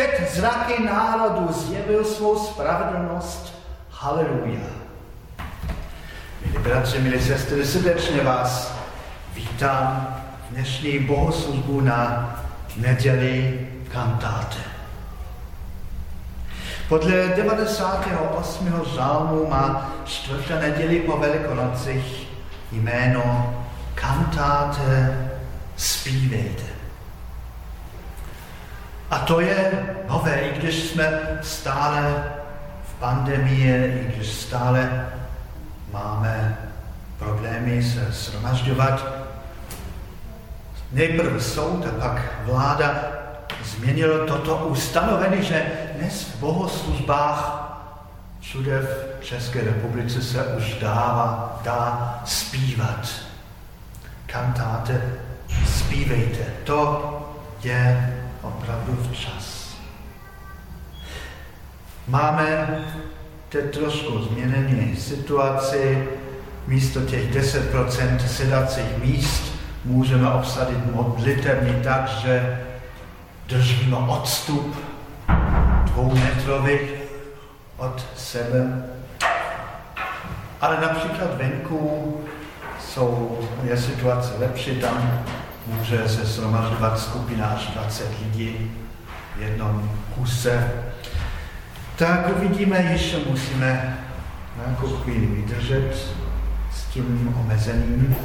Před zraky národu zjevil svou spravedlnost. Haleluja. Milí bratři, milí sestry, srdečně vás vítám v dnešní bohoslužbu na neděli kantáte. Podle 98. žálmu má čtvrtá neděli po Velikonocích jméno kantáte zpívejte. A to je nové, i když jsme stále v pandemii, i když stále máme problémy se shromažďovat. Nejprve soud a pak vláda změnilo toto ustanovení, že dnes v bohoslužbách všude v České republice se už dává, dá zpívat. Kantáte, zpívejte. To je opravdu včas. Máme teď trošku změnění situaci. Místo těch 10% sedacích míst můžeme obsadit modlitevní tak, že držíme odstup dvoumetrový od sebe. Ale například venku jsou, je situace lepší, tam může se shromažďovat skupina až 20 lidí v jednom kuse. Tak uvidíme, ještě musíme nějakou chvíli vydržet s tím omezením,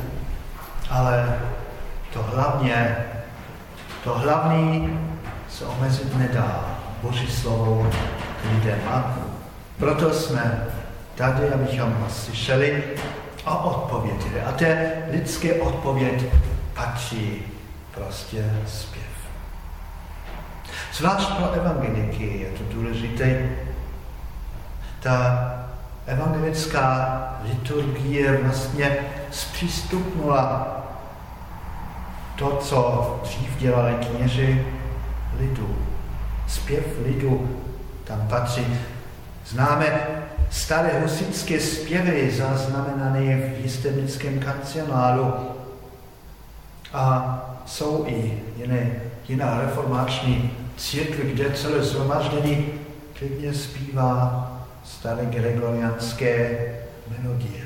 ale to hlavně, to hlavní se omezit nedá. Boží slovo k lidem. A proto jsme tady, abychom slyšeli a odpověděli. A té lidské odpověď patří prostě zpěv. Zvlášť pro evangeliky je to důležité. Ta evangelická liturgie vlastně zpřístupnula to, co dřív dělali kněži lidu. Zpěv lidu tam patří. Známe staré husické zpěvy zaznamenané v jistebnickém kancionálu. A jsou i jiné, jiná reformační církve, kde celé zhromaždění klidně zpívá staré gregorianské melodie.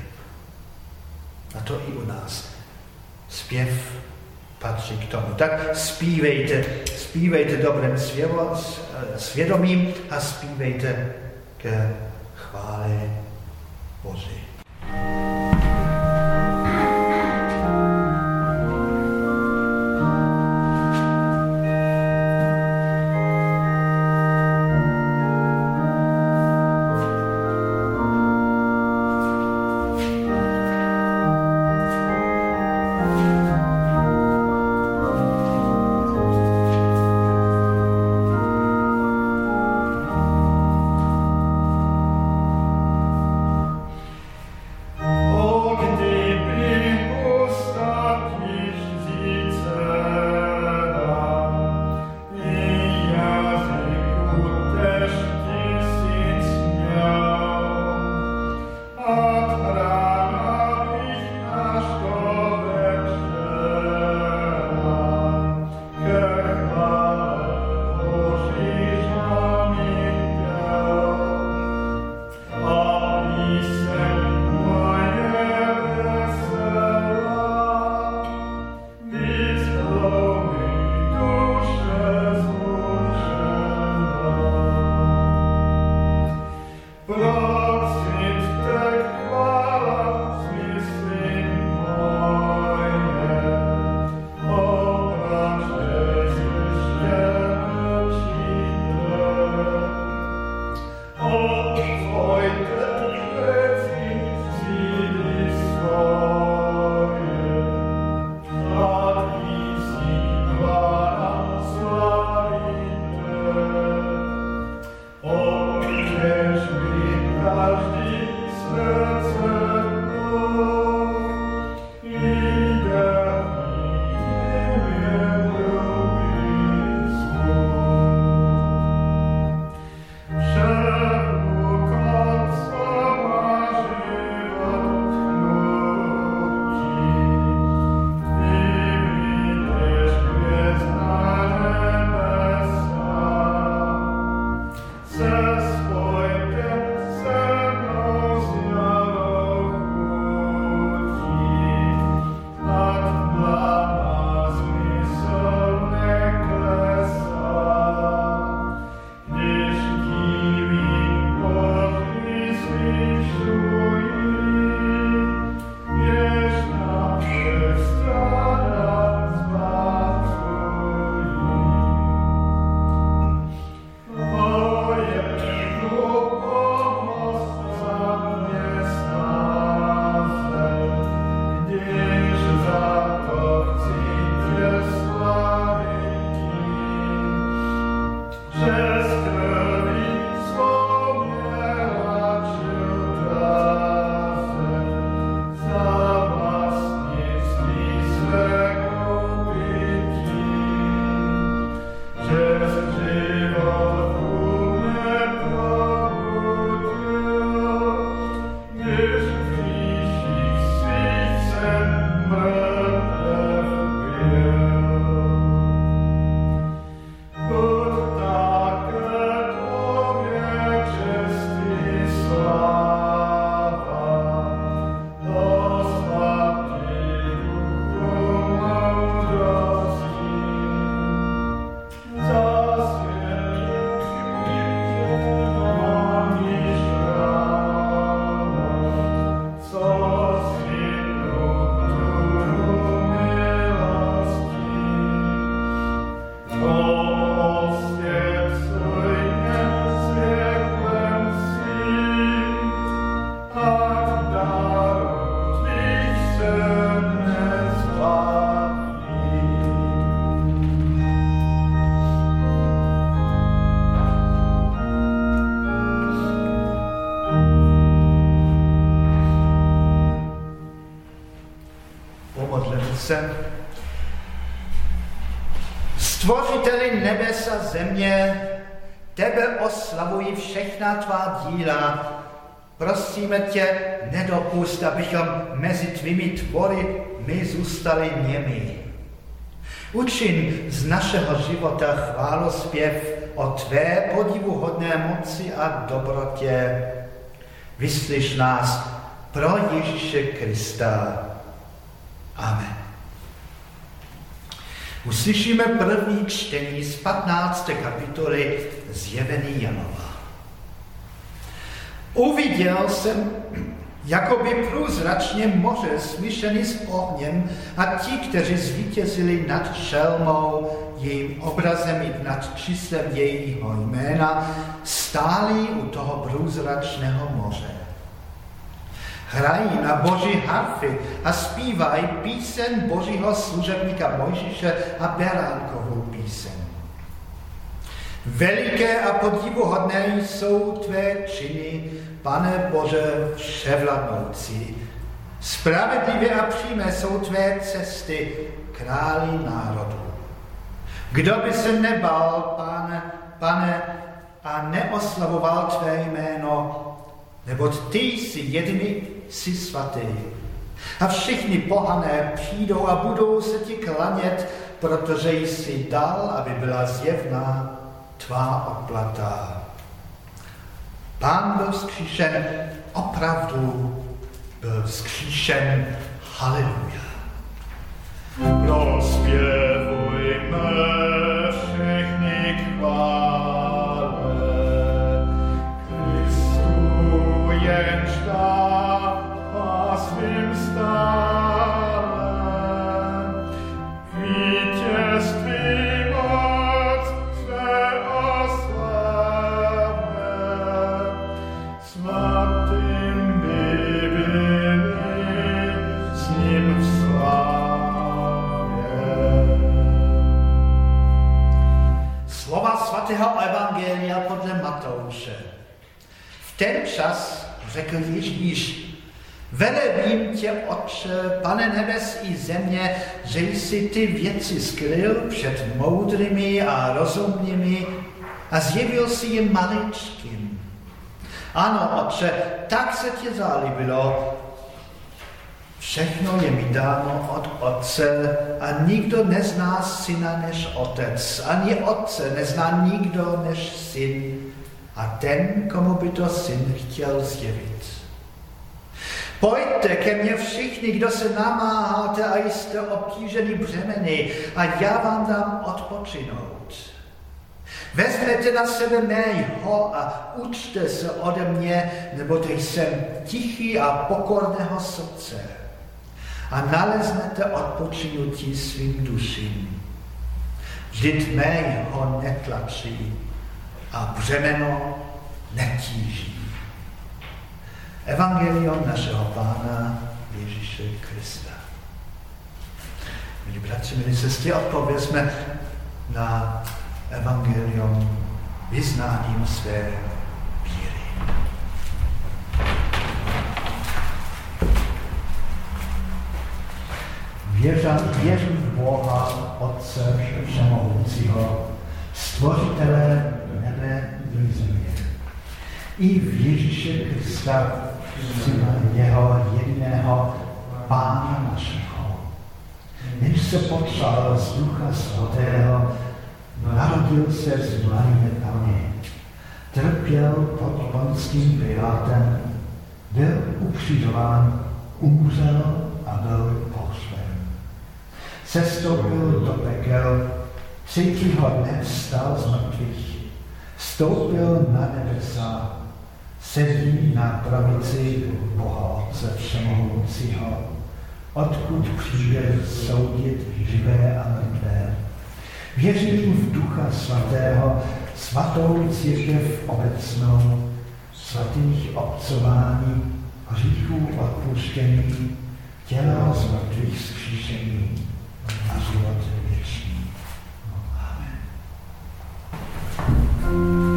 A to i u nás. Zpěv patří k tomu. Tak zpívejte, zpívejte dobrým svědomím a zpívejte ke chvále Boží. Otče, všechna tvá díla. Prosíme tě, nedopust, abychom mezi tvými tvory my zůstali němi. Učin z našeho života chválospěv o tvé podivuhodné moci a dobrotě. Vyslyš nás pro Ježíše Krista. Amen. Uslyšíme první čtení z 15. kapitoly Zjevený Janova. Uviděl jsem jakoby průzračně moře smyšený s ohněm a ti, kteří zvítězili nad šelmou, jejím obrazem i nad číslem jejího jména, stáli u toho průzračného moře. Hrají na boží harfy a zpívají píseň božího služebníka Mojžíše a Beránkovou píseň. Veliké a podivuhodné jsou tvé činy, pane Bože vševladnoucí. Spravedlivé a přímé jsou tvé cesty, králi národů. Kdo by se nebal, pane, pane, a neoslavoval tvé jméno, neboť ty jsi jediný, jsi svatý. A všichni pohané přijdou a budou se ti klanět, protože jsi dal, aby byla zjevná tvá odplata. Pán byl zkříšen, opravdu byl zkříšen. Haleluja. Prospěvujme ten čas řekl Ježíš, velebím tě, Otče, pane nebes i země, že jsi ty věci skryl před moudrými a rozumnými a zjevil si je maličkým. Ano, Otče, tak se ti zalíbilo. Všechno je mi dáno od Otce a nikdo nezná syna než Otec. Ani Otce nezná nikdo než syn a ten, komu by to syn chtěl zjevit. Pojďte ke mně všichni, kdo se namáháte a jste obtížený břemeny a já vám dám odpočinout. Vezměte na sebe mého a učte se ode mě, neboť jsem tichý a pokorného srdce. A naleznete odpočinutí svým duším. Vždyť mého netlačí a břemeno netíží. Evangelium našeho Pána Ježíše Krista. Milí bratři, milí sestry, odpovězme na Evangelium vyznáním své víry. Věřám, věřím v Boha, Otce Všemohoucího, Stvořitele nebe i v Ježíše Krista, jeho jediného Pána našeho. Než se potřal z Ducha Svatého, narodil se z Marie Pany, trpěl pod ponským Pilátem, byl ukřižován, umřel a byl pohřben. Sestoupil do pekel, třetího dne vstal z mrtvých, vstoupil na nebesa, sedí na pravici Boha Otce Všemohoucího, odkud přijde soudit živé a mrtvé. Věřím v Ducha Svatého, svatou církev obecnou, svatých obcování, hříchů odpuštění, těla z mrtvých zkříšení a život věčný. Amen. Thank you.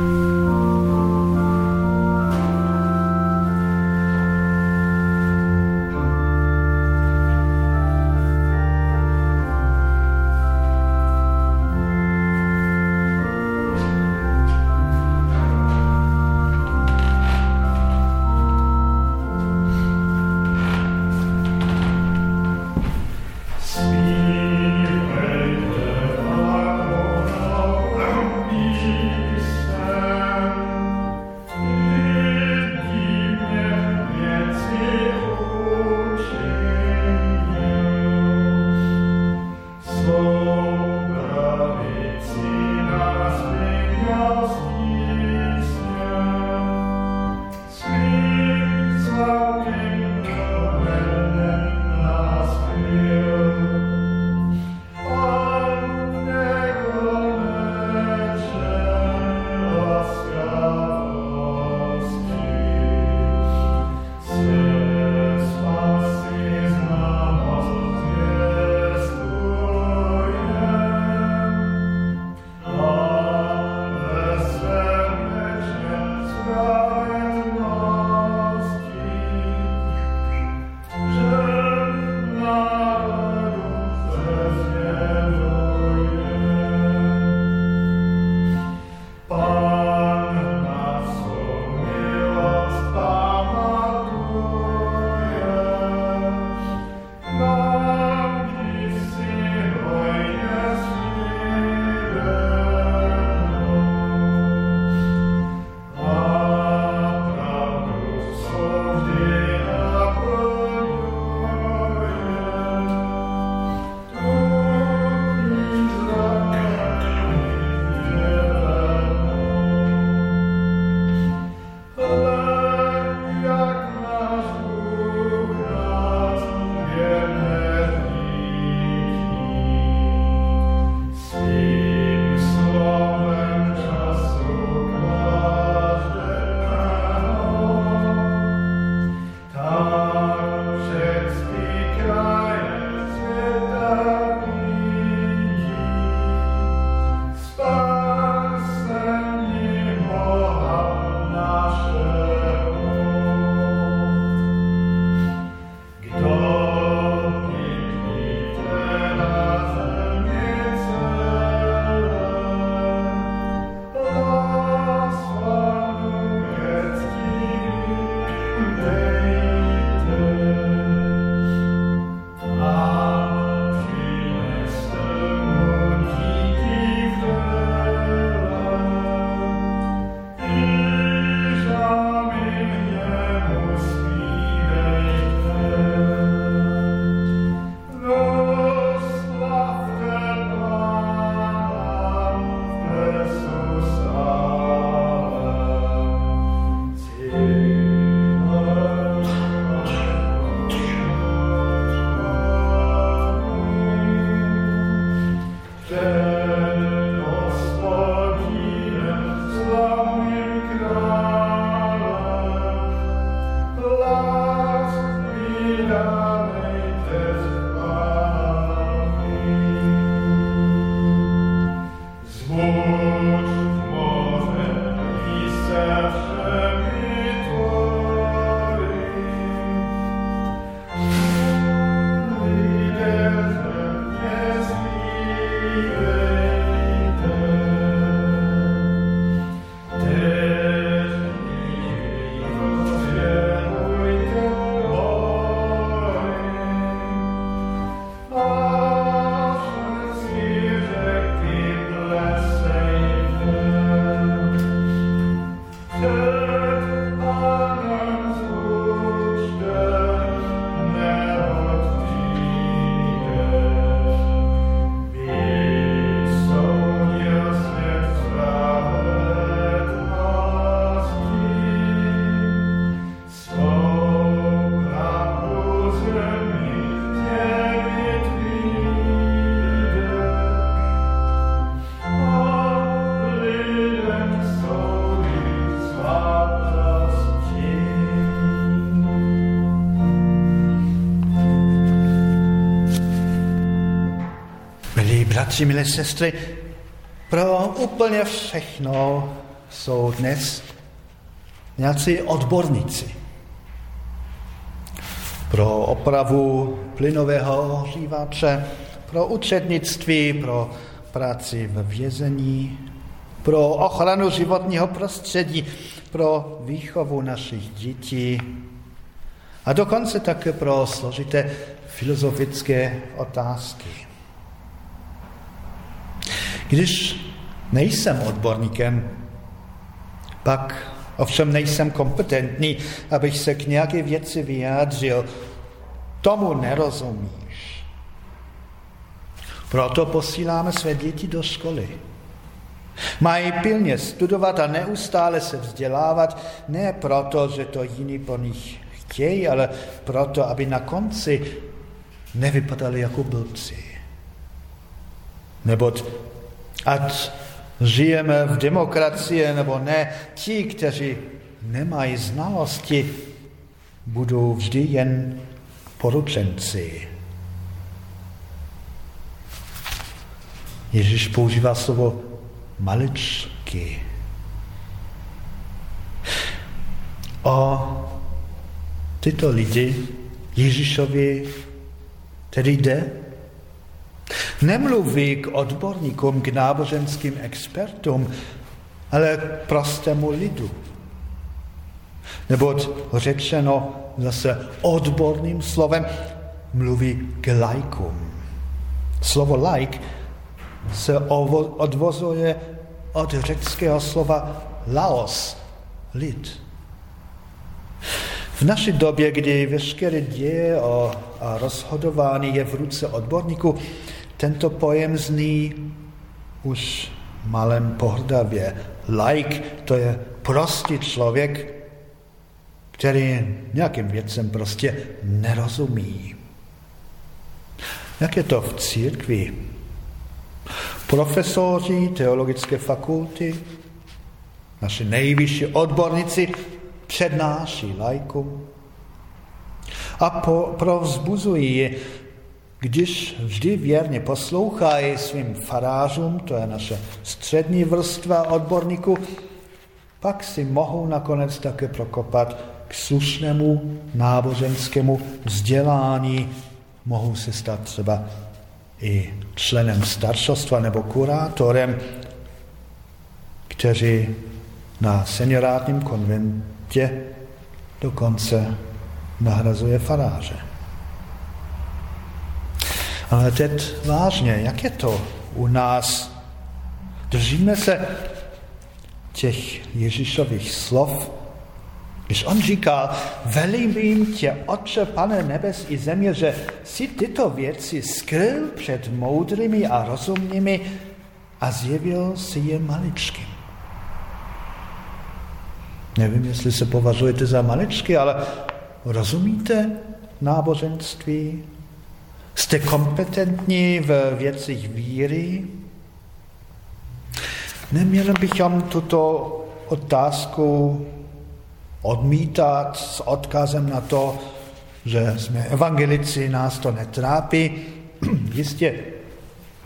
Bratři, milé sestry, pro úplně všechno jsou dnes nějací odborníci. Pro opravu plynového ohřívače, pro učednictví, pro práci ve vězení, pro ochranu životního prostředí, pro výchovu našich dětí a dokonce také pro složité filozofické otázky. Když nejsem odborníkem, pak ovšem nejsem kompetentní, abych se k nějaké věci vyjádřil. Tomu nerozumíš. Proto posíláme své děti do školy. Mají pilně studovat a neustále se vzdělávat, ne proto, že to jiní po nich chtějí, ale proto, aby na konci nevypadali jako blbci. Neboť ať žijeme v demokracii nebo ne, ti, kteří nemají znalosti, budou vždy jen poručenci. Ježíš používá slovo maličky. O tyto lidi Ježíšovi tedy jde. Nemluví k odborníkům, k náboženským expertům, ale k prostému lidu. Neboť řečeno zase odborným slovem mluví k lajkům. Slovo like se odvozuje od řeckého slova laos, lid. V naší době, kdy veškeré děje a rozhodování je v ruce odborníků, tento pojem zní už malém pohrdavě. Like to je prostý člověk, který nějakým věcem prostě nerozumí. Jak je to v církvi? Profesoři teologické fakulty, naši nejvyšší odborníci přednáší lajkům a po, provzbuzují když vždy věrně poslouchají svým farářům, to je naše střední vrstva odborníků, pak si mohou nakonec také prokopat k slušnému náboženskému vzdělání, mohou se stát třeba i členem staršostva nebo kurátorem, kteří na seniorátním konventě dokonce nahrazuje faráře. Ale teď vážně, jak je to u nás? Držíme se těch Ježíšových slov, když on říká, velím tě, Otče, Pane nebes i země, že si tyto věci skryl před moudrými a rozumnými a zjevil si je maličkým. Nevím, jestli se považujete za maličky, ale rozumíte náboženství? Jste kompetentní v věcích víry? Neměli bychom tuto otázku odmítat s odkazem na to, že jsme evangelici, nás to netrápí. Jistě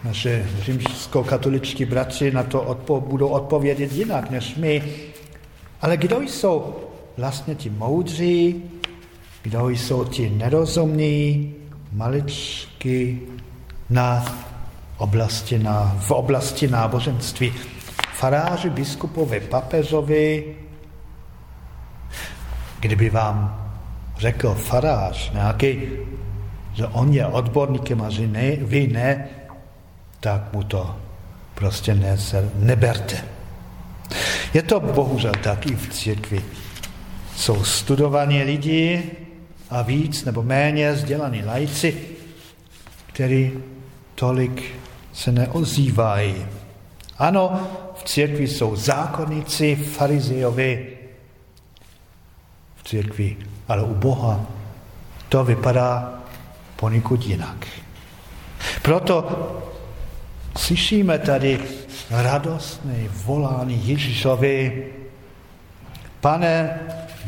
naše římsko-katoličtí bratři na to odpo- budou odpovědět jinak než my. Ale kdo jsou vlastně ti moudří, kdo jsou ti nerozumní, maličky na oblasti na, v oblasti náboženství. Faráři, biskupové, papežovi, Kdyby vám řekl farář nějaký, že on je odborníkem a že ne, vy ne, tak mu to prostě ne, neberte. Je to bohužel taky v církvi. Jsou studovaní lidi a víc nebo méně vzdělaní lajci, kteří tolik se neozývají. Ano, v církvi jsou zákonníci, farizejovi, církvi, ale u Boha to vypadá poněkud jinak. Proto slyšíme tady radostné volání Ježíšovi, pane,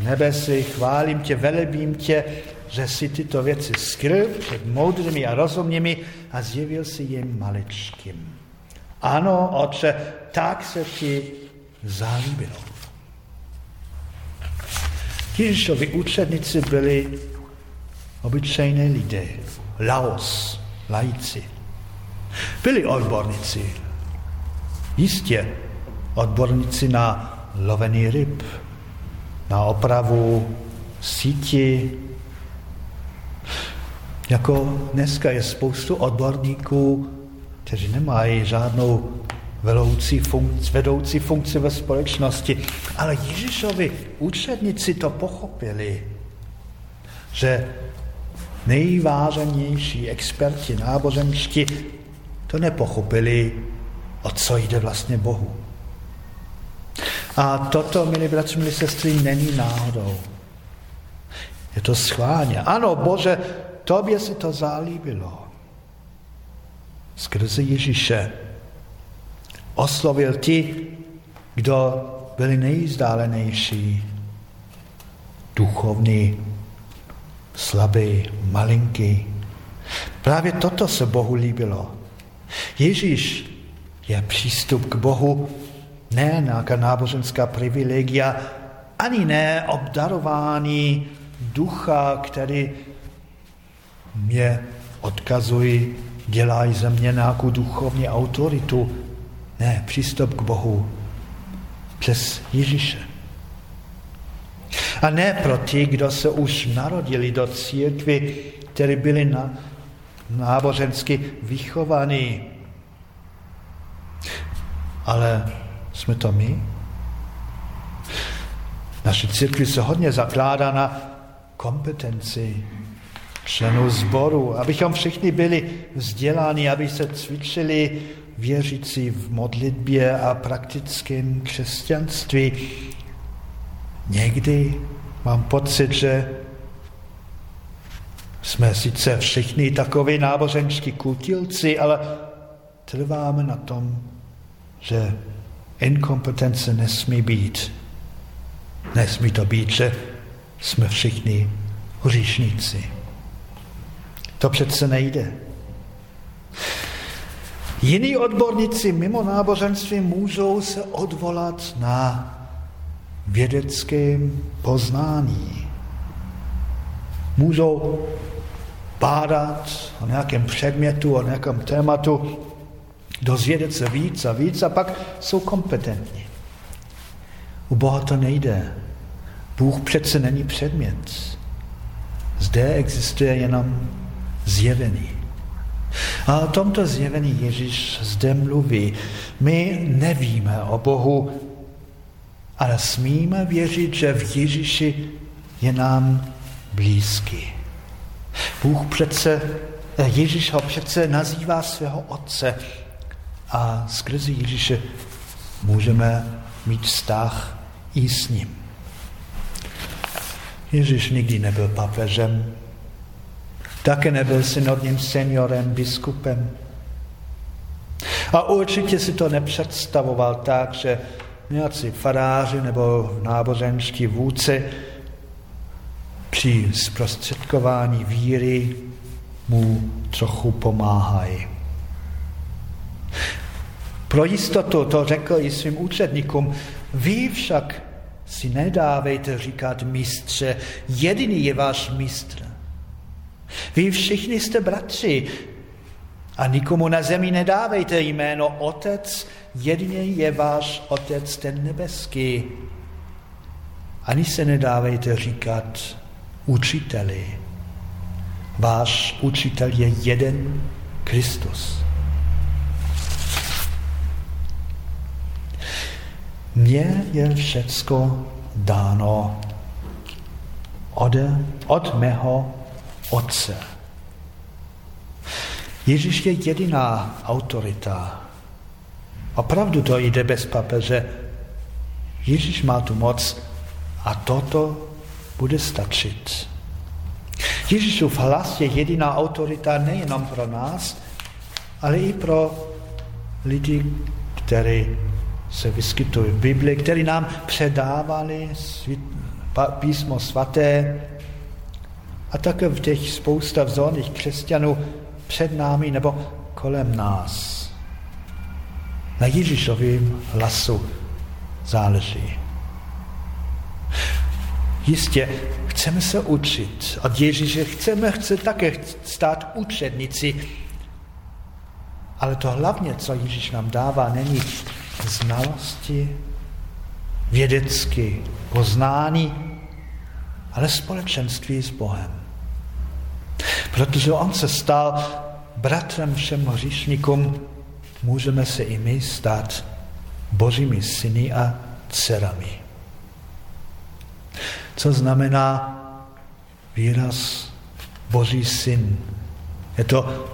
nebesi, chválím tě, velebím tě, že si tyto věci skryl před moudrými a rozumnými a zjevil si jim maličkým. Ano, oče, tak se ti zalíbilo. Ježíšovi učedníci byli obyčejné lidé, laos, lajci. Byli odborníci, jistě odborníci na lovený ryb, na opravu síti. Jako dneska je spoustu odborníků, kteří nemají žádnou vedoucí funkci, vedoucí funkci ve společnosti. Ale Ježíšovi učedníci to pochopili, že nejváženější experti náboženští to nepochopili, o co jde vlastně Bohu. A toto, milí bratři, milí sestry, není náhodou. Je to schválně. Ano, Bože, tobě se to zalíbilo. Skrze Ježíše oslovil ti, kdo byli nejzdálenější, duchovní, slabý, malinký. Právě toto se Bohu líbilo. Ježíš je přístup k Bohu ne nějaká náboženská privilegia, ani ne obdarování ducha, který mě odkazují, dělají ze mě nějakou duchovní autoritu. Ne, přístup k Bohu přes Ježíše. A ne pro ty, kdo se už narodili do církvy, které byli na, nábožensky vychovaní. Ale jsme to my? Naše církve se hodně zakládá na kompetenci členů sboru, abychom všichni byli vzděláni, aby se cvičili věřící v modlitbě a praktickém křesťanství. Někdy mám pocit, že jsme sice všichni takoví náboženští kutilci, ale trváme na tom, že inkompetence nesmí být. Nesmí to být, že jsme všichni hříšníci. To přece nejde. Jiní odborníci mimo náboženství můžou se odvolat na vědecké poznání. Můžou bádat o nějakém předmětu, o nějakém tématu, dozvědět se víc a víc a pak jsou kompetentní. U Boha to nejde. Bůh přece není předmět. Zde existuje jenom zjevení. A o tomto zjevení Ježíš zde mluví. My nevíme o Bohu, ale smíme věřit, že v Ježíši je nám blízký. Bůh přece, Ježíš ho přece nazývá svého otce a skrze Ježíše můžeme mít vztah i s ním. Ježíš nikdy nebyl papežem, také nebyl synodním seniorem, biskupem. A určitě si to nepředstavoval tak, že nějací faráři nebo náboženští vůdci při zprostředkování víry mu trochu pomáhají. Pro jistotu to řekl i svým účetníkům. Vy však si nedávejte říkat mistře, jediný je váš mistr. Vy všichni jste bratři a nikomu na zemi nedávejte jméno Otec, jedině je váš Otec ten nebeský. Ani se nedávejte říkat učiteli. Váš učitel je jeden Kristus. Mně je všecko dáno ode, od mého Otce. Ježíš je jediná autorita. Opravdu to jde bez papeže. Ježíš má tu moc a toto bude stačit. Ježíšův hlas je jediná autorita nejenom pro nás, ale i pro lidi, kteří se vyskytují v Bibli, který nám předávali písmo svaté a také v těch spousta vzorných křesťanů před námi nebo kolem nás. Na Ježíšovým hlasu záleží. Jistě, chceme se učit od Ježíše, chceme chce také stát učednici, ale to hlavně, co Ježíš nám dává, není znalosti, vědecky poznání, ale společenství s Bohem. Protože on se stal bratrem všem hříšníkům, můžeme se i my stát božími syny a dcerami. Co znamená výraz Boží syn? Je to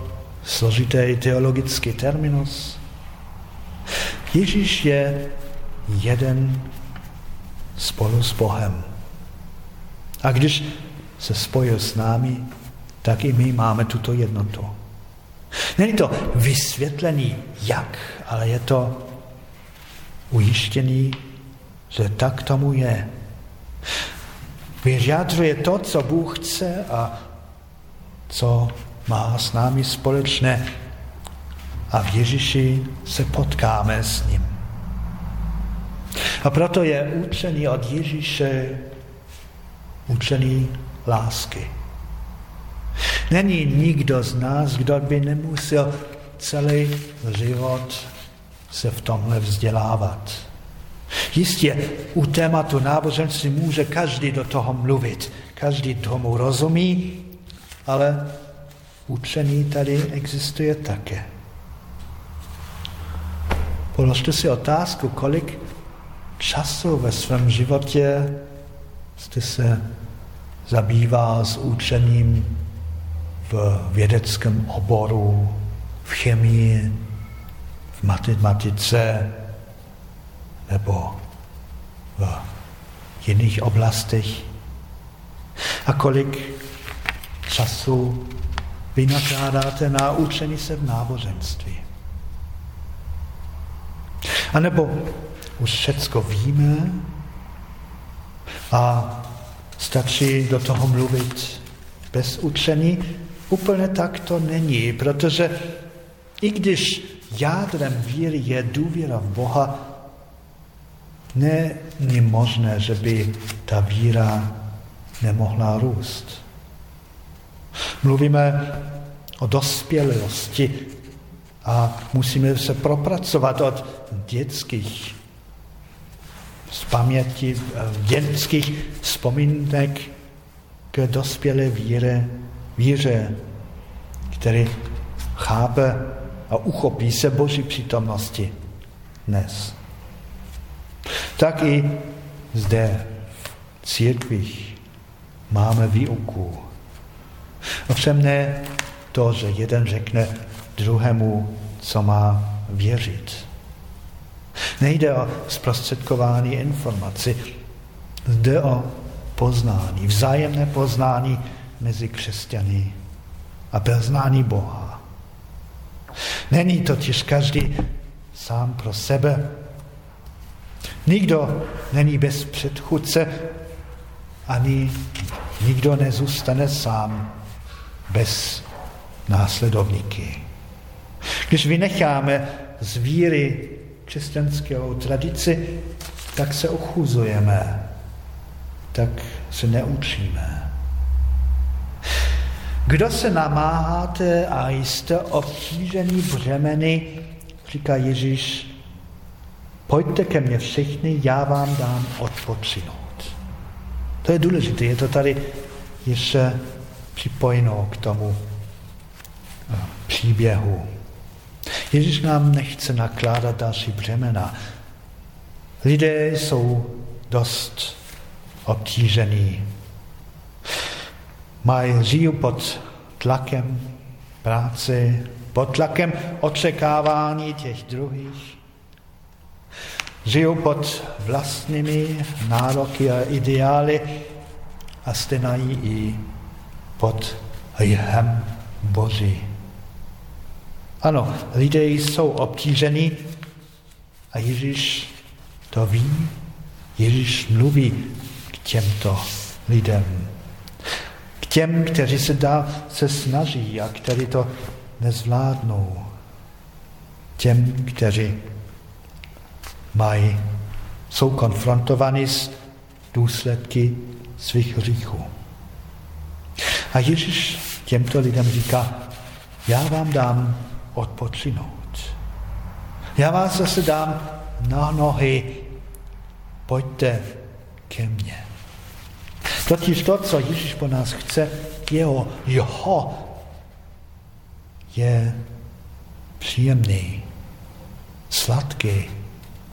složitý teologický terminus. Ježíš je jeden spolu s Bohem. A když se spojil s námi, tak i my máme tuto jednotu. Není to vysvětlený jak, ale je to ujištěný, že tak tomu je. Vyjadřuje to, co Bůh chce a co má s námi společné. A v Ježíši se potkáme s ním. A proto je učený od Ježíše učený lásky. Není nikdo z nás, kdo by nemusel celý život se v tomhle vzdělávat. Jistě u tématu náboženství může každý do toho mluvit, každý tomu rozumí, ale učení tady existuje také. Položte si otázku, kolik času ve svém životě jste se zabýval s učením v vědeckém oboru, v chemii, v matematice nebo v jiných oblastech. A kolik času vynakládáte na učení se v náboženství. A nebo už všecko víme a stačí do toho mluvit bez učení, Úplně tak to není, protože i když jádrem víry je důvěra v Boha, není možné, že by ta víra nemohla růst. Mluvíme o dospělosti a musíme se propracovat od dětských z paměti, dětských vzpomínek k dospělé víře víře, který chápe a uchopí se Boží přítomnosti dnes. Tak i zde v církvích máme výuku. Ovšem ne to, že jeden řekne druhému, co má věřit. Nejde o zprostředkování informací, jde o poznání, vzájemné poznání mezi křesťany a poznání Boha. Není totiž každý sám pro sebe. Nikdo není bez předchůdce, ani nikdo nezůstane sám bez následovníky. Když vynecháme z víry křesťanského tradici, tak se ochuzujeme, tak se neučíme. Kdo se namáháte a jste obtížený břemeny, říká Ježíš, pojďte ke mně všichni, já vám dám odpočinout. To je důležité, je to tady ještě připojeno k tomu příběhu. Ježíš nám nechce nakládat další břemena. Lidé jsou dost obtížení mají, žijí pod tlakem práce, pod tlakem očekávání těch druhých. Žijou pod vlastními nároky a ideály a stenají i pod jehem Boží. Ano, lidé jsou obtížení a Ježíš to ví. Ježíš mluví k těmto lidem. K těm, kteří se, dá, se snaží a kteří to nezvládnou. Těm, kteří mají, jsou konfrontovaní s důsledky svých hříchů. A Ježíš těmto lidem říká, já vám dám odpočinout. Já vás zase dám na nohy, pojďte ke mně. Totiž to, co Ježíš po nás chce, jeho, jeho je příjemný, sladký,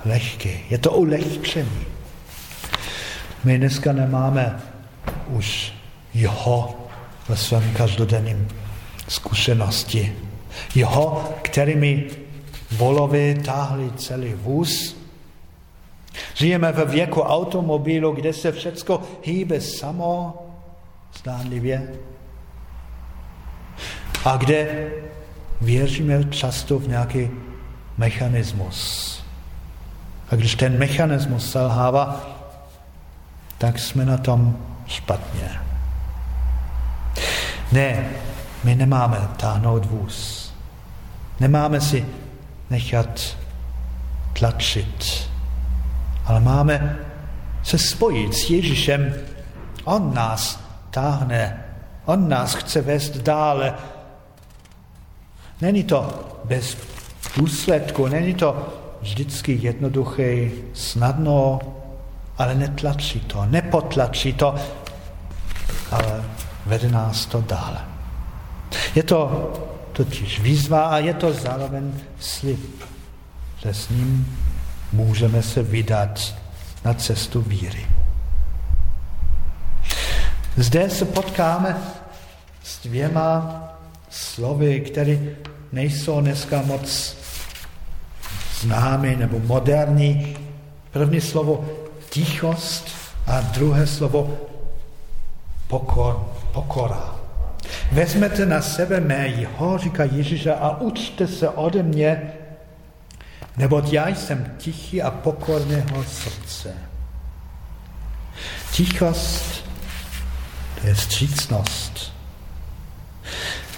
lehký. Je to ulehčený. My dneska nemáme už jeho ve svém každodenním zkušenosti. Jeho, kterými volovi táhli celý vůz. Žijeme ve věku automobilu, kde se všecko hýbe samo, zdánlivě. A kde věříme často v nějaký mechanismus. A když ten mechanismus selhává, tak jsme na tom špatně. Ne, my nemáme táhnout vůz. Nemáme si nechat tlačit, ale máme se spojit s Ježíšem. On nás táhne, on nás chce vést dále. Není to bez důsledku, není to vždycky jednoduché, snadno, ale netlačí to, nepotlačí to, ale vede nás to dále. Je to totiž výzva a je to zároveň slib, že s ním můžeme se vydat na cestu víry. Zde se potkáme s dvěma slovy, které nejsou dneska moc známý nebo moderní. První slovo tichost a druhé slovo pokor, pokora. Vezmete na sebe mé říká Ježíš, a učte se ode mě, neboť já jsem tichý a pokorného srdce. Tichost, to je střícnost,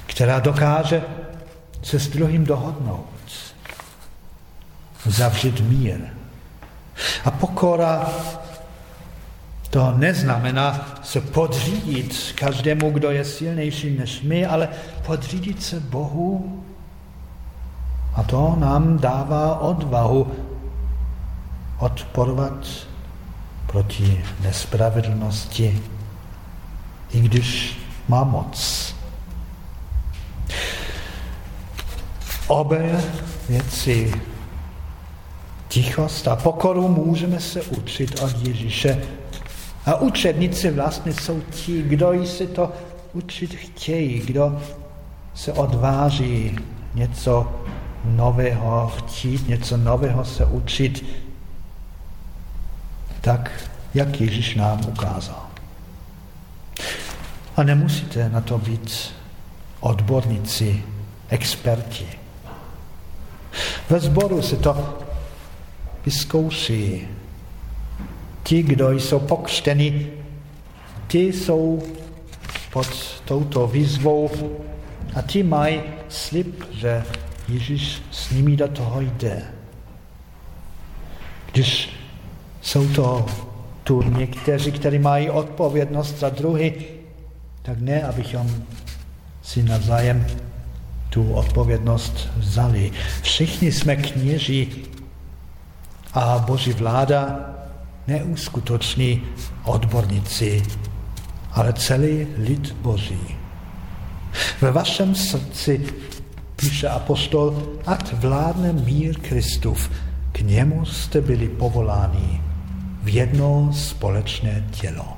která dokáže se s druhým dohodnout zavřít mír. A pokora to neznamená se podřídit každému, kdo je silnější než my, ale podřídit se Bohu. A to nám dává odvahu odporovat proti nespravedlnosti, i když má moc. Obě věci tichost a pokoru můžeme se učit od Ježíše. A učedníci vlastně jsou ti, kdo si to učit chtějí, kdo se odváží něco nového chtít, něco nového se učit, tak, jak Ježíš nám ukázal. A nemusíte na to být odborníci, experti. Ve sboru se to vyzkouší. Ti, kdo jsou pokřteni, ti jsou pod touto výzvou a ti mají slib, že Ježíš s nimi do toho jde. Když jsou to tu někteří, kteří mají odpovědnost za druhy, tak ne, abychom si navzájem tu odpovědnost vzali. Všichni jsme kněží a Boží vláda neuskutoční odborníci, ale celý lid Boží. Ve vašem srdci, píše apostol, ať vládne mír Kristův, k němu jste byli povoláni v jedno společné tělo.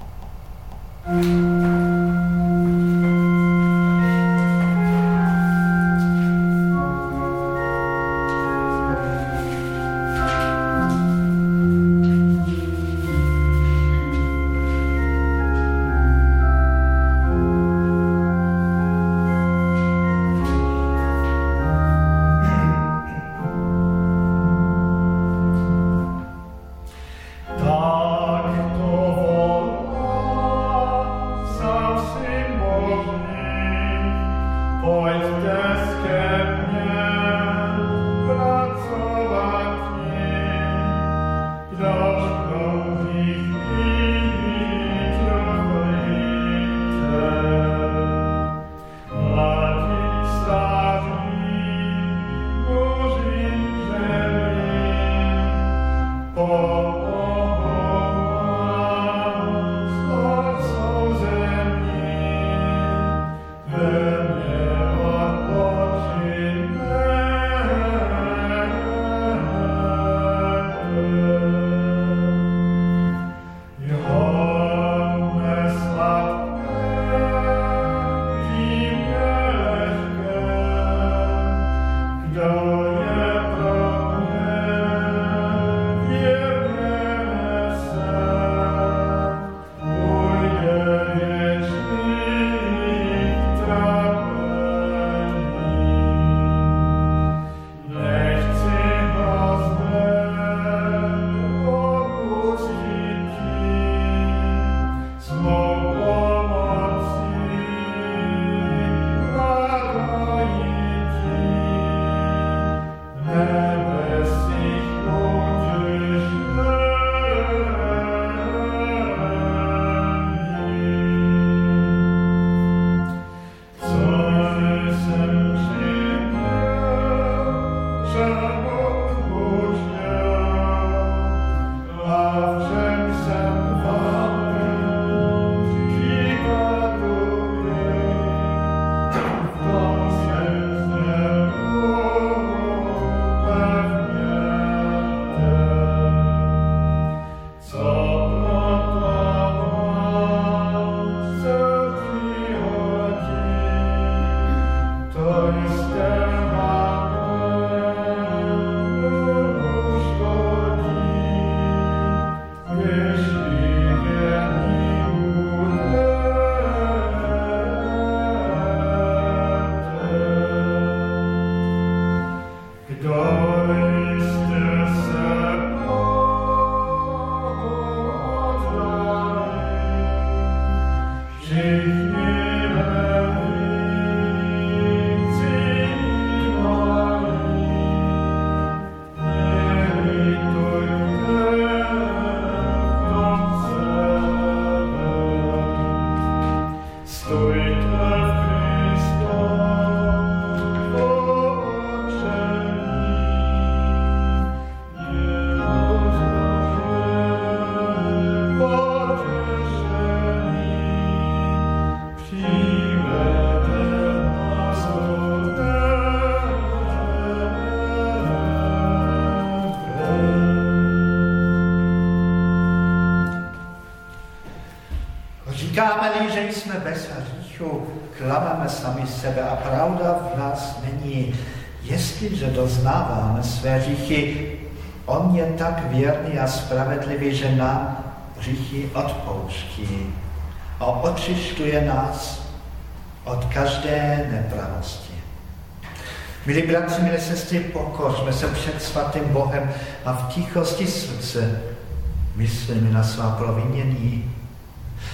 Sebe a pravda v nás není. Jestliže doznáváme své hříchy, on je tak věrný a spravedlivý, že nám hříchy odpouští a očišťuje nás od každé nepravosti. Milí bratři, milé sestry, pokořme se před svatým Bohem a v tichosti srdce myslíme na svá provinění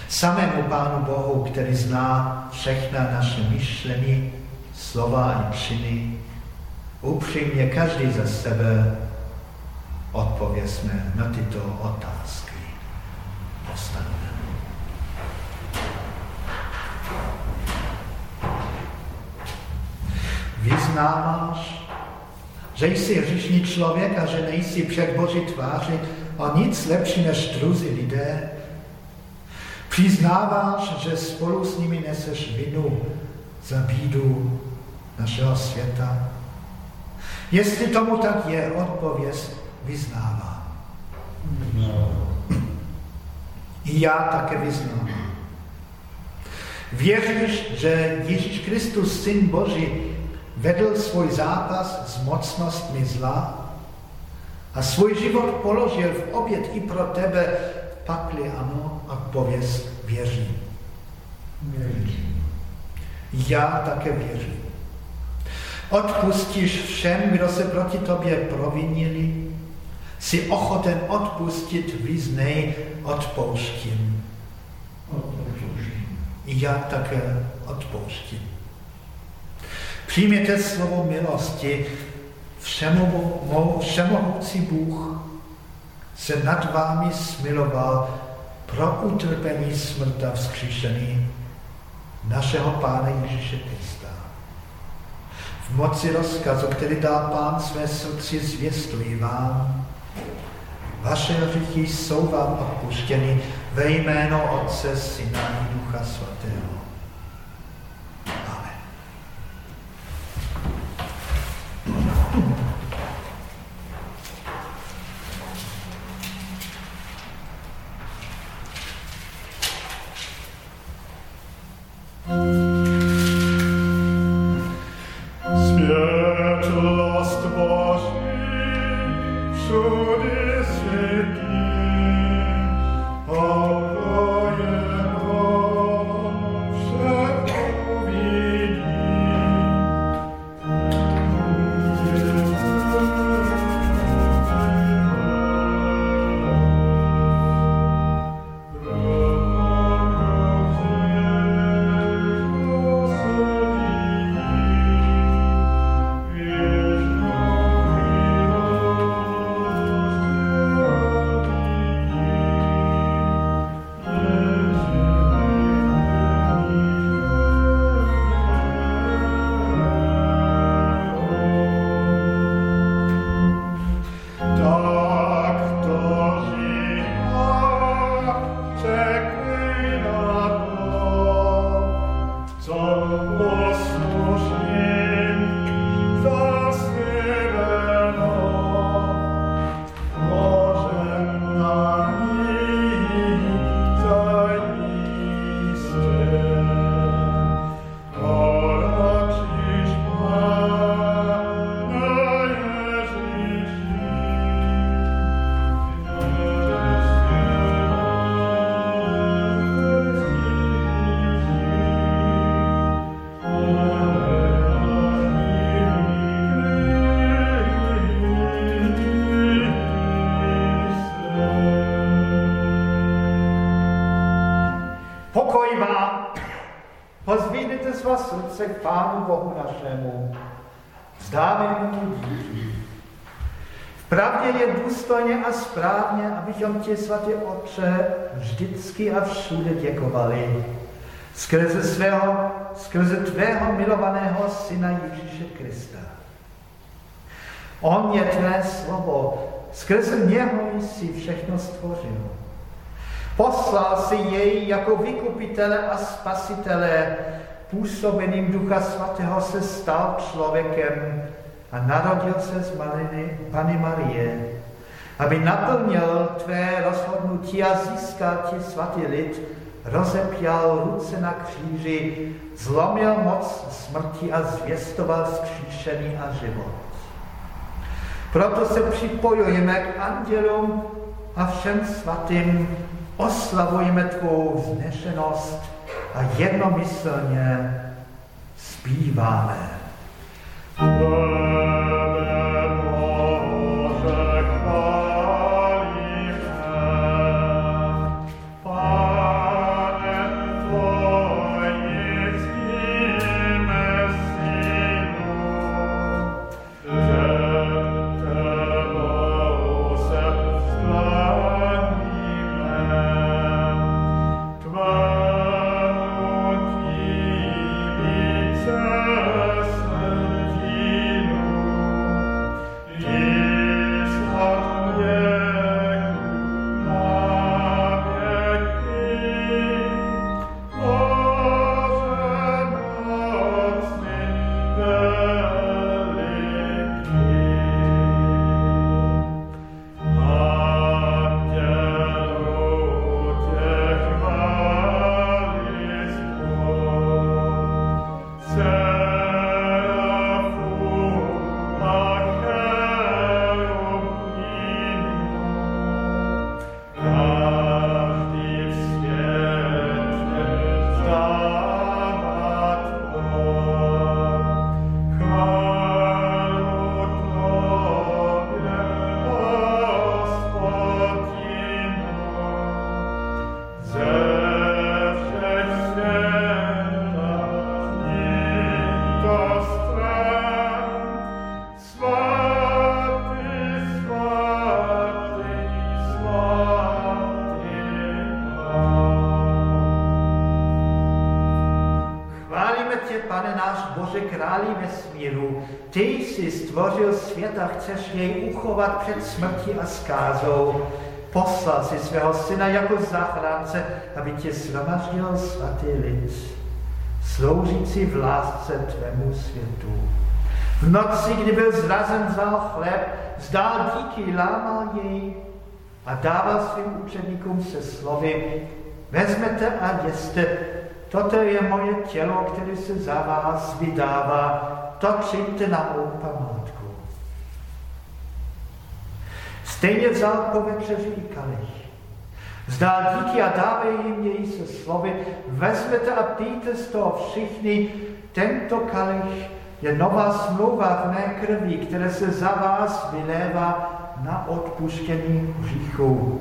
samému Pánu Bohu, který zná všechna naše myšlení, slova i činy, upřímně každý za sebe odpověsme na tyto otázky. Postaneme. Vyznáváš, že jsi hřišný člověk a že nejsi před Boží tváři o nic lepší než druzí lidé, Přiznáváš, že spolu s nimi neseš vinu za bídu našeho světa? Jestli tomu tak je, odpověz vyznává. No. I já také vyznám. Věříš, že Ježíš Kristus, Syn Boží, vedl svůj zápas s mocnostmi zla a svůj život položil v oběd i pro tebe, pakli ano, a pověz věří. Věří. Já také věřím. Odpustíš všem, kdo se proti tobě provinili, jsi ochoten odpustit, vyznej, odpouštím. i já také odpouštím. Přijměte slovo milosti, všemohoucí Bůh se nad vámi smiloval pro utrpení smrta vzkříšený našeho Pána Ježíše Krista. V moci rozkazu, který dal Pán své srdci, zvěstují vám. Vaše hříchy jsou vám odpuštěny ve jméno Otce, Syna i Ducha Svatého. Světlost Boží všudy světí. Srdce k Pánu Bohu našemu. Vzdáme mu tu díky. V pravdě je důstojně a správně, abychom ti, svatý Otče, vždycky a všude děkovali. Skrze svého, skrze tvého milovaného syna Ježíše Krista. On je tvé slovo, skrze něho jsi všechno stvořil. Poslal si jej jako vykupitele a spasitele, působením Ducha Svatého se stal člověkem a narodil se z maliny Pany Marie, aby naplnil tvé rozhodnutí a získal ti svatý lid, rozepěl ruce na kříži, zlomil moc smrti a zvěstoval zkříšený a život. Proto se připojujeme k andělům a všem svatým, oslavujeme tvou vznešenost a jednomyslně zpíváme. Slavíme chceš jej uchovat před smrtí a skázou. Poslal si svého syna jako zachránce, aby tě zhromaždil svatý lid, sloužící v lásce tvému světu. V noci, kdy byl zrazen, vzal chleb, zdál díky, lámal jej a dával svým učeníkům se slovy, vezmete a jeste, toto je moje tělo, které se za vás vydává, to čiňte na mou památku. Stejně vzal i kalich. Vzdál díky a dávej jim jej se slovy, vezmete a pijte z toho všichni, tento kalich je nová smlouva v mé krvi, které se za vás vylévá na odpuštění hříchů.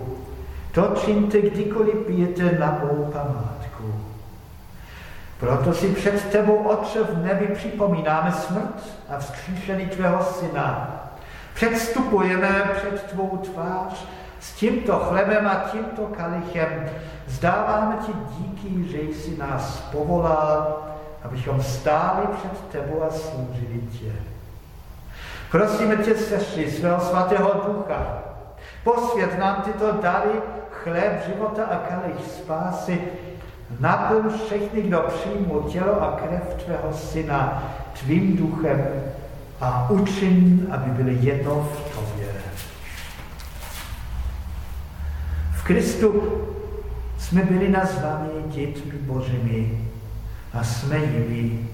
To čiňte, kdykoliv pijete na mou památku. Proto si před tebou, Otče, v nebi připomínáme smrt a vzkříšení tvého syna. Předstupujeme před tvou tvář s tímto chlebem a tímto kalichem. Zdáváme ti díky, že jsi nás povolal, abychom stáli před tebou a sloužili tě. Prosíme tě, sestry, svého svatého ducha, posvět nám tyto dary, chléb života a kalich spásy, naplň všechny, kdo přijmou tělo a krev tvého syna tvým duchem a učin, aby byli jedno v tobě. V Kristu jsme byli nazváni dětmi Božími a jsme jimi.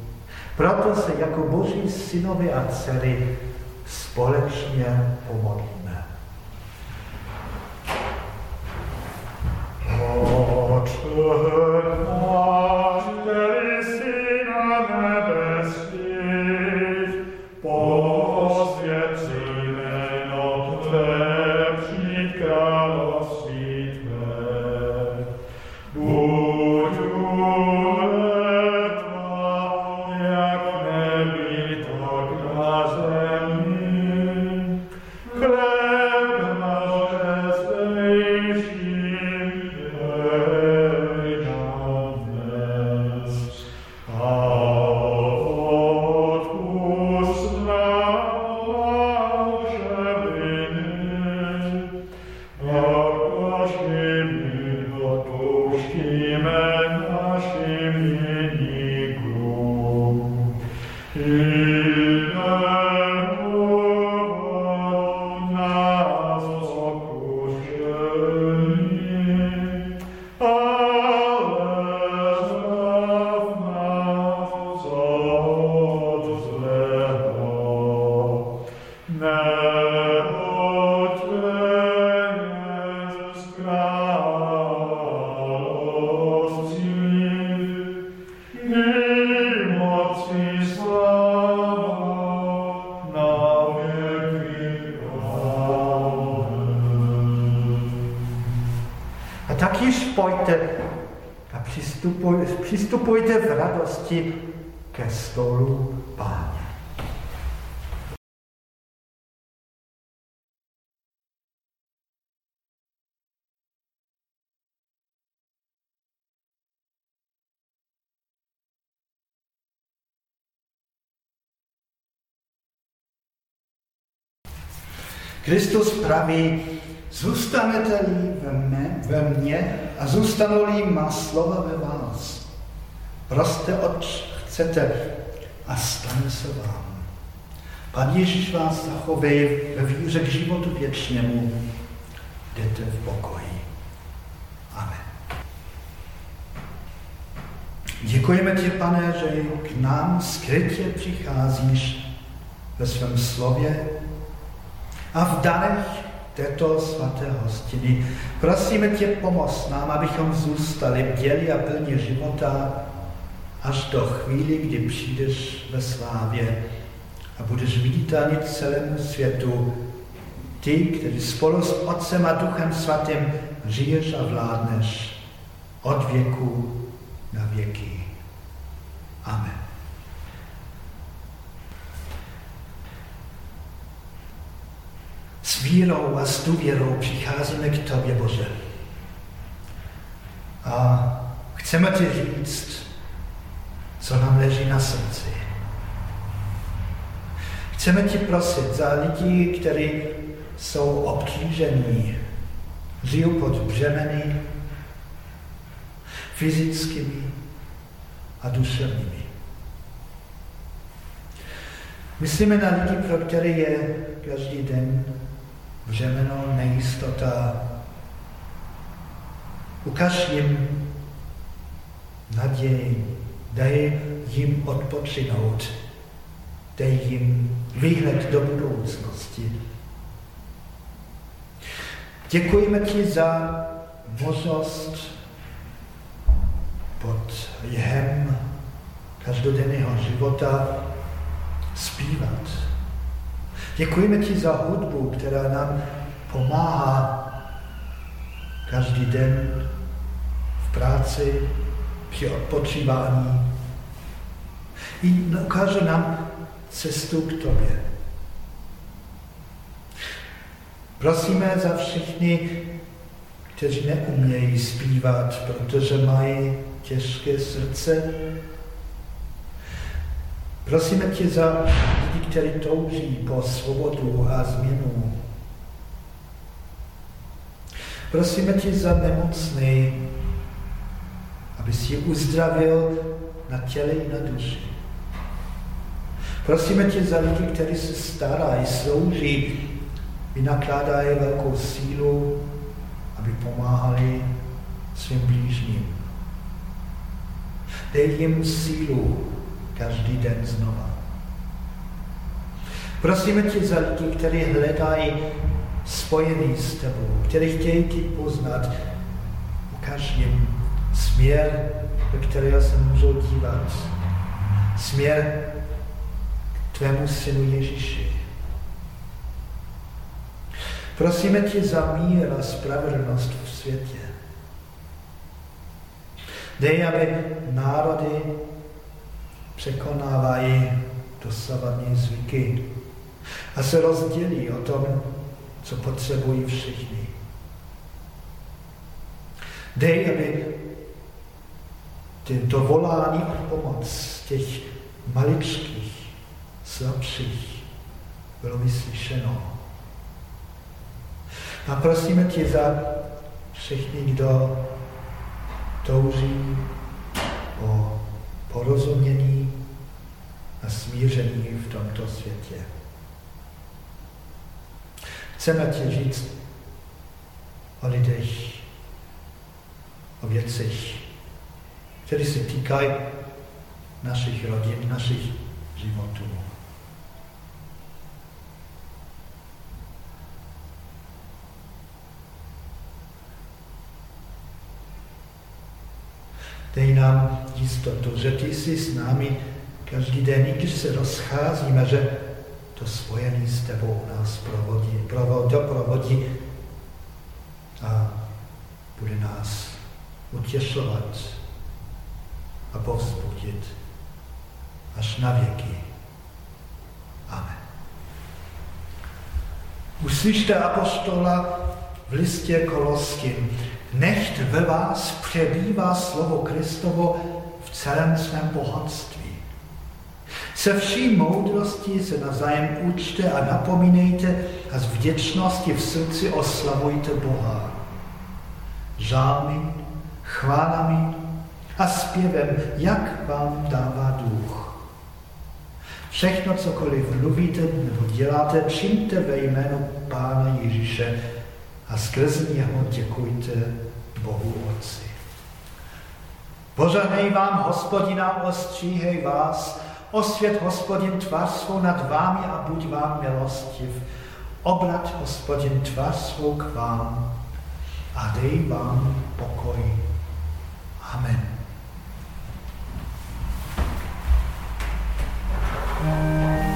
Proto se jako Boží synovi a dcery společně pomodlíme. Oče přistupujte v radosti ke stolu Páně. Kristus praví, zůstanete-li ve mně, a zůstanou-li má slova ve vás. Proste, oč chcete a stane se vám. Pan Ježíš vás zachovej ve víře k životu věčnému. Jdete v pokoji. Amen. Děkujeme ti, pane, že k nám skrytě přicházíš ve svém slově a v darech této svaté hostiny. Prosíme tě, pomoz nám, abychom zůstali děli a plně života až do chvíli, kdy přijdeš ve slávě a budeš vítáni celému světu. Ty, který spolu s Otcem a Duchem Svatým žiješ a vládneš od věku na věky. Amen. S vírou a s důvěrou přicházíme k Tobě, Bože. A chceme Ti říct co nám leží na srdci. Chceme ti prosit za lidi, kteří jsou obtížení, žijou pod břemeny fyzickými a duševními. Myslíme na lidi, pro které je každý den břemeno, nejistota. Ukaž jim naději, dej jim odpočinout, dej jim výhled do budoucnosti. Děkujeme ti za možnost pod jehem každodenního života zpívat. Děkujeme ti za hudbu, která nám pomáhá každý den v práci, při odpočívání. I ukáže nám cestu k tobě. Prosíme za všechny, kteří neumějí zpívat, protože mají těžké srdce. Prosíme tě za lidi, kteří touží po svobodu a změnu. Prosíme tě za nemocný, aby si uzdravil na těle i na duši. Prosíme tě za lidi, kteří se starají, slouží, vynakládají velkou sílu, aby pomáhali svým blížním. Dej jim sílu každý den znova. Prosíme tě za lidi, kteří hledají spojení s tebou, kteří chtějí ti poznat. Ukaž jim směr, do kterého se můžou dívat. Směr tvému synu Ježíši. Prosíme tě za mír a spravedlnost v světě. Dej, aby národy překonávají dosavadní zvyky a se rozdělí o tom, co potřebují všichni. Dej, aby tento volání o pomoc těch maličkých, slabších bylo vyslyšeno. A prosíme tě za všechny, kdo touží o porozumění a smíření v tomto světě. Chceme ti říct o lidech, o věcech, které se týkají našich rodin, našich životů. Dej nám jistotu, že ty jsi s námi každý den, i když se rozcházíme, že to spojení s tebou nás provodí, provod, doprovodí a bude nás utěšovat a povzbudit až na věky. Amen. Uslyšte apostola v listě Koloským. Nechť ve vás přebývá slovo Kristovo v celém svém bohatství. Se vší moudrostí se navzájem učte a napomínejte a z vděčnosti v srdci oslavujte Boha. Žálmi, chválami a zpěvem, jak vám dává duch. Všechno, cokoliv mluvíte nebo děláte, čiňte ve jménu Pána Ježíše a skrz něho děkujte Bohu Otci. Požehnej vám, hospodina, ostříhej vás, osvět hospodin tvář svou nad vámi a buď vám milostiv. Obrat hospodin tvář svou k vám a dej vám pokoj. Amen. Amen.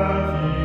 worthy.